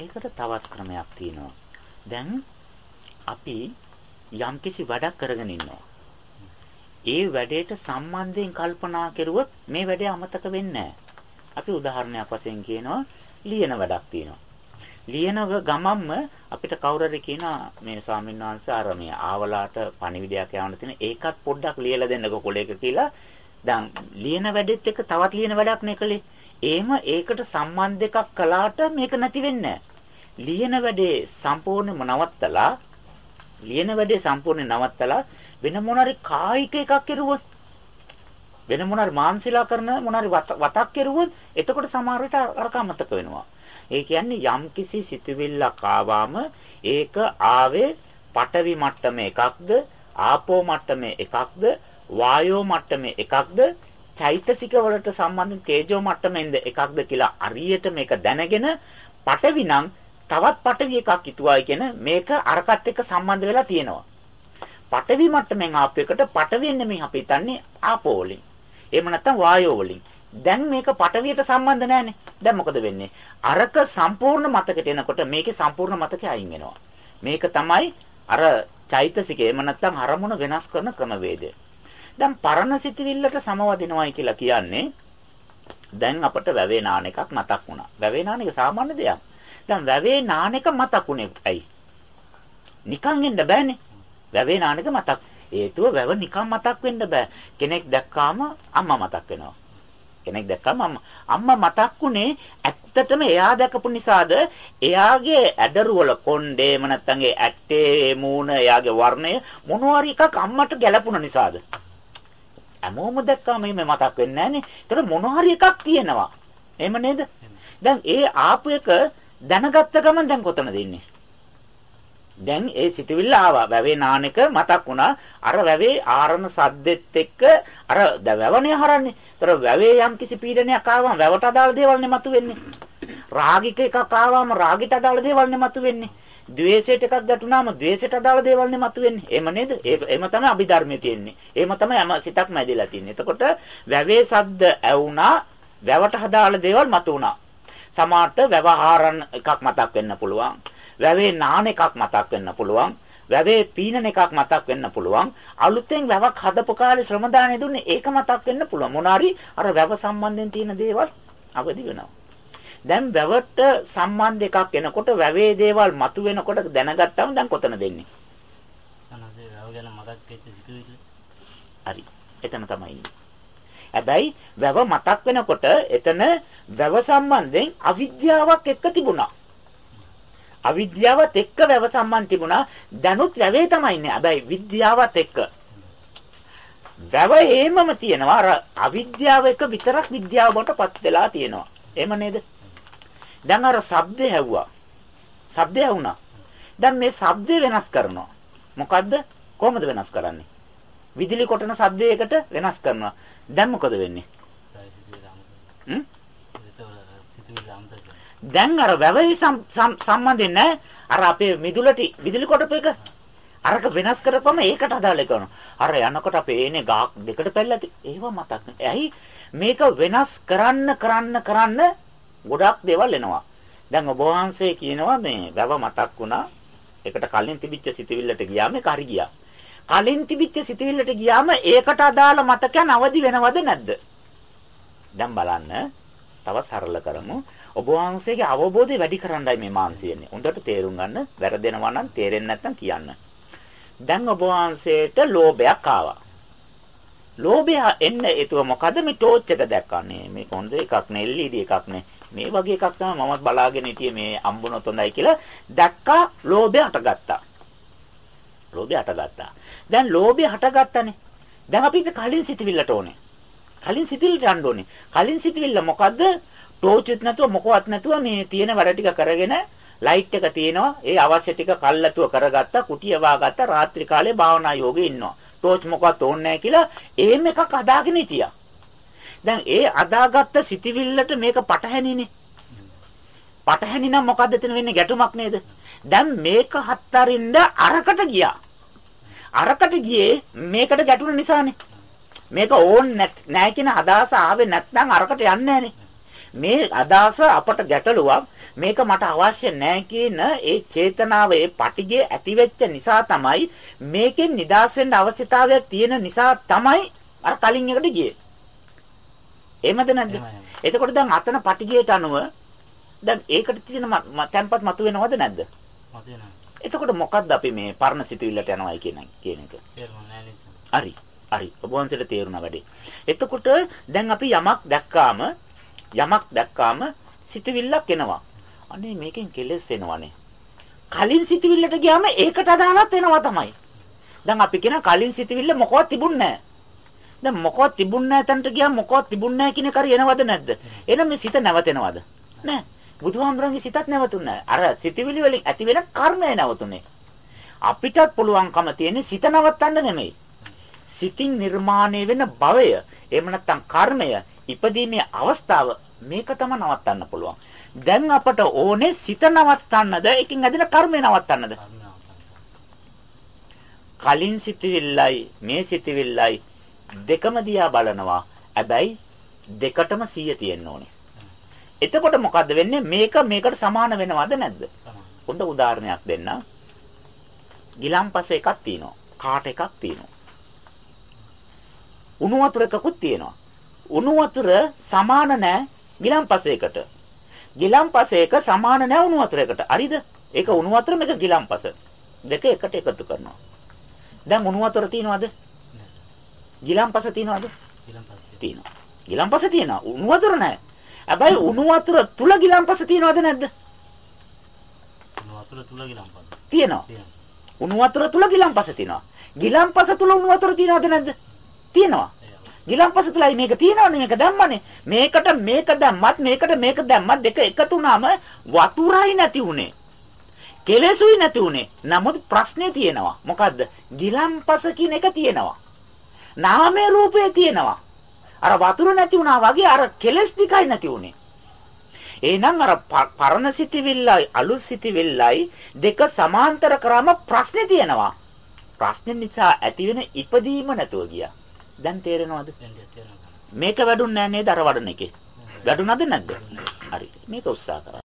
ඒකට තවත් ක්‍රමයක් තියෙනවා. දැන් අපි යම්කිසි වැඩක් කරගෙන ඉන්නවා. ඒ වැඩේට සම්බන්ධයෙන් කල්පනා කරුවොත් මේ වැඩේ අමතක වෙන්නේ අපි උදාහරණයක් වශයෙන් කියනවා ලියන වැඩක් තියෙනවා. ලියන ගමම්ම අපිට කවුරුරි කියනවා මේ ස්වාමීන් වහන්සේ අර මේ ආවලාට පණිවිඩයක් යවන්න තියෙන ඒකත් පොඩ්ඩක් ලියලා දෙන්නකෝ කොලේක කියලා. දැන් ලියන වැඩෙත් එක තවත් ලියන වැඩක් නේ කලේ. එහෙම ඒකට සම්බන්ධ එකක් කළාට මේක නැති වෙන්නේ ලියන වැඩේ සම්පූර්ණයෙන්ම නවත්තලා ලියන වැඩේ සම්පූර්ණයෙන් නවත්තලා වෙන මොනාරි කායික එකක් කෙරුවොත් වෙන මොනාරි මානසිලා කරන මොනාරි වතක් කෙරුවොත් එතකොට සමහර විට අරක අමතක වෙනවා. ඒ කියන්නේ යම්කිසි සිතුවිල්ලක් ආවම ඒක ආවේ පටවි මට්ටමේ එකක්ද ආපෝ මට්ටමේ එකක්ද වායෝ මට්ටමේ එකක්ද චෛතසික වලට සම්බන්ධ තේජෝ මට්ටමෙන්ද එකක්ද කියලා අරියට මේක දැනගෙන පටවි නම් තවත් පටවි එකක් හිතුවායි කියන මේක අරකට එක්ක සම්බන්ධ වෙලා තියෙනවා. පටවි මට්ටමෙන් ආපු එකට පටවියෙන් නෙමෙයි අපි හිතන්නේ ආපෝ වලින්. එහෙම නැත්නම් වායෝ වලින්. දැන් මේක පටවියට සම්බන්ධ නැහැනේ. දැන් මොකද වෙන්නේ? අරක සම්පූර්ණ මතකයට එනකොට මේකේ සම්පූර්ණ මතකය අයින් වෙනවා. මේක තමයි අර චෛතසිකය එහෙම නැත්නම් අරමුණ වෙනස් කරන ක්‍රමවේදය. දැන් පරණ සිතවිල්ලට සමවදිනවයි කියලා කියන්නේ දැන් අපට වැවේ නාන එකක් මතක් වුණා. වැවේ නාන එක සාමාන්‍ය දෙයක්. දැන් වැවේ නාන එක මතක් වුණේ ඇයි? නිකන් එන්න බෑනේ. වැවේ නාන එක මතක්. හේතුව වැව නිකන් මතක් වෙන්න බෑ. කෙනෙක් දැක්කාම අම්මා මතක් වෙනවා. කෙනෙක් දැක්කම අම්මා අම්මා මතක්ුනේ ඇත්තටම එයා දැකපු නිසාද එයාගේ ඇඩරුවල කොණ්ඩේම නැත්තම් ඒ ඇට්ටේ මූණ එයාගේ වර්ණය මොනවාරි එකක් අම්මට ගැලපුණ නිසාද හැමෝම දැක්කාම මේ මතක් වෙන්නේ නැහනේ. ඒතර මොනවාරි එකක් තියෙනවා. එහෙම නේද? දැන් ඒ ආපු එක දැනගත්ත ගමන් දැන් කොතනද ඉන්නේ? දැන් ඒ සිතුවිල්ල ආවා. වැවේ නානක මතක් වුණා. අර වැවේ ආරණ සද්දෙත් එක්ක අර වැවනේ හරන්නේ. ඒතර වැවේ යම් කිසි පීඩනයක් ආවම වැවට අදාළ දේවල් නේ මතුවෙන්නේ. රාගික එකක් ආවම රාගිට අදාළ දේවල් නේ මතුවෙන්නේ. ද්වේෂයට එකක් ගැටුණාම ද්වේෂයට අදාළ දේවල් නේ මතුවෙන්නේ. එහෙම නේද? එහෙම තමයි අභිධර්මයේ තියෙන්නේ. එහෙම තමයි හැම සිතක්ම ඇදලා තියෙන්නේ. එතකොට වැවේ සද්ද ඇවුනා, වැවට අදාළ දේවල් මතුවුණා. සමාට වැවහාරන් එකක් මතක් වෙන්න පුළුවන්. වැවේ නාන එකක් මතක් වෙන්න පුළුවන්. වැවේ පීනන එකක් මතක් වෙන්න පුළුවන්. අලුතෙන් වැවක් හදපු කාලේ ශ්‍රම දාණය දුන්නේ ඒක මතක් වෙන්න පුළුවන්. මොනාරි අර වැව සම්බන්ධයෙන් තියෙන දේවල් අවදි වෙනවා. දැන් වැවට සම්බන්ධ එකක් එනකොට වැවේ දේවල් මතු වෙනකොට දැනගත්තාම දැන් කොතන දෙන්නේ? අනසේ වැව ගැන මතක් වෙච්ච සිතුවිලි. හරි. එතන තමයි ඉන්නේ. හැබැයි වැව මතක් වෙනකොට එතන වැව සම්බන්ධයෙන් අවිද්‍යාවක් එක්ක තිබුණා. අවිද්‍යාවත් එක්ක වැව සම්බන්ධ තිබුණා. දැනුත් වැවේ තමයි ඉන්නේ. හැබැයි විද්‍යාවත් එක්ක. වැව හේමම තියෙනවා. අර අවිද්‍යාව එක විතරක් විද්‍යාව බවට පත් වෙලා තියෙනවා. එහෙම නේද? දැන් අර ශබ්දය ඇහුවා. ශබ්දය වුණා. දැන් මේ ශබ්දය වෙනස් කරනවා. මොකද්ද? කොහොමද වෙනස් කරන්නේ? විදුලි කොටන ශබ්දයකට වෙනස් කරනවා. දැන් මොකද වෙන්නේ? දැන් අර වැවෙහි සම්බන්ධෙන්නේ නැහැ. අර අපේ මිදුලට විදුලි කොටප එක අරක වෙනස් කරපම ඒකට අදාළ කරනවා. අර යනකොට අපේ එනේ ගාක් දෙකට පැල්ලා ඒව මතක්. ඇයි මේක වෙනස් කරන්න කරන්න කරන්න ගොඩක් දේවල් එනවා. දැන් ඔබ වහන්සේ කියනවා මේ වැව මතක් වුණා. ඒකට කලින් තිබිච්ච සිතවිල්ලට ගියාම ඒක හරි ගියා. කලින් තිබිච්ච සිතවිල්ලට ගියාම ඒකට අදාළ මතකයන් අවදි වෙනවද නැද්ද? දැන් බලන්න. තව සරල කරමු. ඔබ වහන්සේගේ අවබෝධය වැඩි කරන්නයි මේ මානසියන්නේ. හොඳට තේරුම් ගන්න. වැරදෙනවා නම් තේරෙන්නේ නැත්නම් කියන්න. දැන් ඔබ වහන්සේට ලෝභයක් ආවා. ලෝභය එන්න ඒතුව මොකද මේ ටෝච් එක දැක්කන්නේ. මේක හොඳ එකක් නේ LED එකක් නේ. මේ වගේ එකක් තමයි මමත් බලාගෙන හිටියේ මේ අම්බුනොත් හොඳයි කියලා දැක්කා ලෝභය හටගත්තා. ලෝභය හටගත්තා. දැන් ලෝභය හටගත්තනේ. දැන් අපිට කලින් සිතවිල්ලට ඕනේ. කලින් සිතවිල්ලට යන්න ඕනේ. කලින් සිතවිල්ල මොකද්ද? ටෝච් නැතුව මොකවත් නැතුව මේ තියෙන වැඩ ටික කරගෙන ලයිට් එක තියෙනවා. ඒ අවශ්‍ය ටික කල්ලාතුව කරගත්තා, කුටිය වාගත්තා, රාත්‍රී කාලේ භාවනා යෝගේ ඉන්නවා. ටෝච් මොකවත් ඕනේ නැහැ කියලා එහෙම එකක් අදාගෙන හිටියා. දැන් ඒ අදාගත්ත සිටිවිල්ලට මේක පටහැනිනේ. පටහැනි නම් මොකද්ද එතන වෙන්නේ ගැටුමක් නේද? දැන් මේක හත්තරින්ද අරකට ගියා. අරකට ගියේ මේකට ගැටුණ නිසානේ. මේක ඕන් නැහැ කියන අදහස ආවේ නැත්නම් අරකට යන්නේ නැහනේ. මේ අදහස අපට ගැටලුවක්. මේක මට අවශ්‍ය නැහැ කියන ඒ චේතනාව ඒ පටිගය ඇතිවෙච්ච නිසා තමයි මේකෙන් නිදාස් වෙන්න අවශ්‍යතාවයක් තියෙන නිසා තමයි අර කලින් එකට ගියේ. එහෙමද නැද්ද? එතකොට දැන් අතන පටිගයට අනුව දැන් ඒකට තියෙන තැම්පත් මතු වෙනවද නැද්ද? මතුවෙනවා. එතකොට මොකද්ද අපි මේ පරණ සිතුවිල්ලට යනවයි කියන කියන එක? හරි. හරි. ඔබ වහන්සේට තේරුණා වැඩි. එතකොට දැන් අපි යමක් දැක්කාම යමක් දැක්කාම සිතුවිල්ලක් එනවා. අනේ මේකෙන් කෙලස් එනවනේ. කලින් සිතුවිල්ලට ගියාම ඒකට අදාළත් එනවා තමයි. දැන් අපි කියන කලින් සිතුවිල්ල මොකවත් තිබුණ නැහැ. දැන් මොකවත් තිබුණ නැහැ තැනට ගියාම මොකවත් තිබුණ නැහැ කියන කරිය එනවද නැද්ද? එහෙනම් මේ සිත නැවතෙනවද? නැහැ. බුදුහාමුදුරන්ගේ සිතත් නැහැ. අර සිතුවිලි වලින් ඇති වෙන කර්මය නැවතුනේ. අපිටත් පුළුවන්කම තියෙන්නේ සිත නවත්තන්න නෙමෙයි. සිතින් නිර්මාණය වෙන භවය එහෙම නැත්නම් කර්මය ඉපදීමේ අවස්ථාව මේක තමයි නවත්තන්න පුළුවන්. දැන් අපට ඕනේ සිත නවත්තන්නද ඒකෙන් ඇදෙන කර්මය නවත්තන්නද? කලින් සිතවිල්ලයි මේ සිතවිල්ලයි දෙකම දිහා බලනවා. හැබැයි දෙකටම 100 තියෙන්න ඕනේ. එතකොට මොකද්ද වෙන්නේ? මේක මේකට සමාන වෙනවද නැද්ද? හොඳ උදාහරණයක් දෙන්න. ගිලම්පස එකක් තියෙනවා. කාට එකක් තියෙනවා. උණු වතුර එකකුත් තියෙනවා. උණු වතුර සමාන නැහැ ගිලම්පසයකට. ගිලම්පසයක සමාන නැහැ උණු වතුරයකට. හරිද? ඒක උණු වතුර මේක ගිලම්පස. දෙක එකට එකතු කරනවා. දැන් උණු වතුර තියනවද? ගිලම්පස තියනවද? තියෙනවා. ගිලම්පස තියෙනවා. උණු වතුර නැහැ. හැබැයි උණු වතුර තුල ගිලම්පස තියනවද නැද්ද? උණු වතුර තුල ගිලම්පස. තියෙනවා. උණු වතුර තුල ගිලම්පස තියෙනවා. ගිලම්පස තුල උණු වතුර තියනවද නැද්ද? තියෙනවා. ගිලම්පස තුලයි මේක තියෙනවනේ මේක දැම්මනේ. මේකට මේක දැම්මත් මේකට මේක දැම්මත් දෙක එකතු වුණාම වතුරයි නැති උනේ. කෙලෙසුයි නැති උනේ. නමුත් ප්‍රශ්නේ තියෙනවා. මොකද්ද? ගිලම්පස කියන එක තියෙනවා. නාමයේ රූපේ තියෙනවා. අර වතුර නැති වුණා වගේ අර කෙලස් ටිකයි නැති උනේ. එහෙනම් අර පරණ සිටිවිල්ලයි අලුත් සිටිවිල්ලයි දෙක සමාන්තර කරාම ප්‍රශ්නේ තියෙනවා. ප්‍රශ්නේ නිසා ඇතිවෙන ඉපදීම නැතුව ගියා. දැන් තේරෙනවද? මේක වැඩුන්නේ නැහැ නේද අර වඩන එකේ? වැඩුණාද නැද්ද? හරි. මේක උත්සාහ කරා.